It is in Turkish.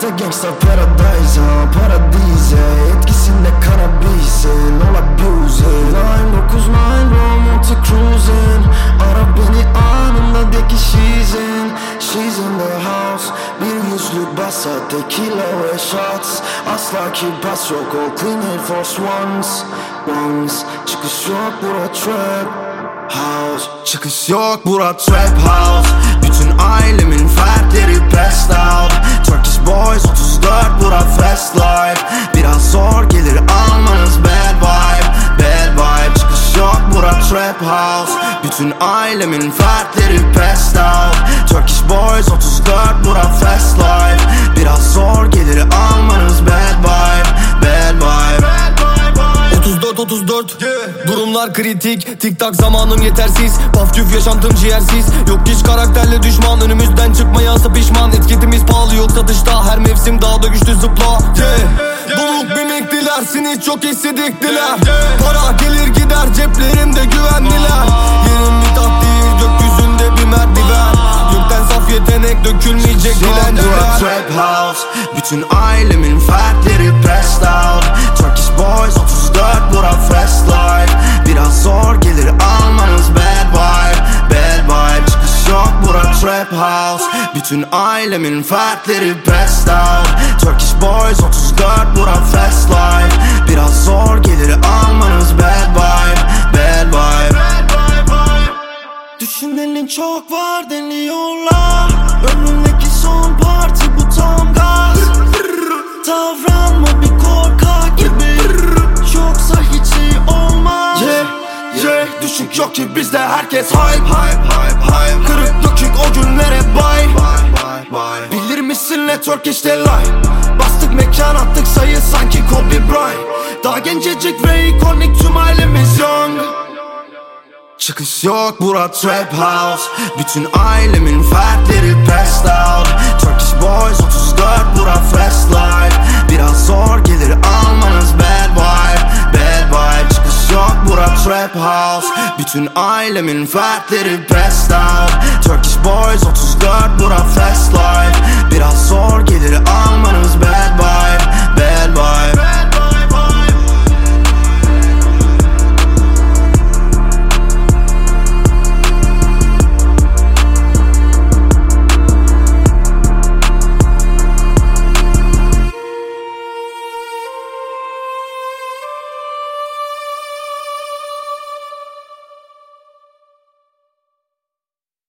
Hayatta gangsta paradise ha paradize Etkisinde kannabisin all abusing 999 Monte cruising Ara beni anında de ki she's in She's in the house. Bir yüzlük basa tequila ve shots. Asla ki pas yok all clean Air Force Ones Ones Çıkış yok bura trap house. Çıkış yok bura trap house. Bütün ailemin fertleri passed out. Turkish boys 34 bura fast life. Biraz zor gelir almanız bad vibe Bad vibe. Çıkış yok bura trap house. Bütün ailemin fertleri passed out. Turkish boys 34 bura fast life. Biraz zor gelir almanız bad vibe Bad vibe. 34 34 Durumlar kritik. Tik tak zamanım yetersiz. Paf yaşantım ciğersiz. Yok hiç karakterli düşman. Önümüzden çıkmaya pişman. Etiketimiz pahalı yok satışta Her mevsim daha da güçlü zıpla. Yeah. Buluk mimikliler Seni çok hissediktiler Para gelir gider Ceplerimde güvenliler Yerim mithat değil Gökyüzünde bir merdiven. Gökten saf yetenek Dökülmeyecek dilenciler trap house. Bütün ailemin fertleri passed out. Turkish boys 34 bura fast life Biraz zor Bütün ailemin fertleri passed out Turkish boys 34 bura fast life Biraz zor gelir almanız bad vibe Bad vibe. Düşünenin çok var deniyorlar. Ömrümdeki son parti bu tam gaz. Davranma bir korkak gibi. Yoksa hiç iyi olmaz. Yeah, yeah Düşük yok ki bizde herkes hype Hype, hype, hype. Kırık dökük o günlere bay network işte line Bastık mekan attık sayı sanki Kobe Bryant. Daha gencecik ve ikonik tüm ailemiz young. Çıkış yok bura trap house. Bütün ailemin fertleri passed out. Turkish boys 34 bura fast life. Biraz zor gelir almanız bad vibe. Bad vibe Çıkış yok bura trap house. Bütün ailemin fertleri passed out. Turkish boys 34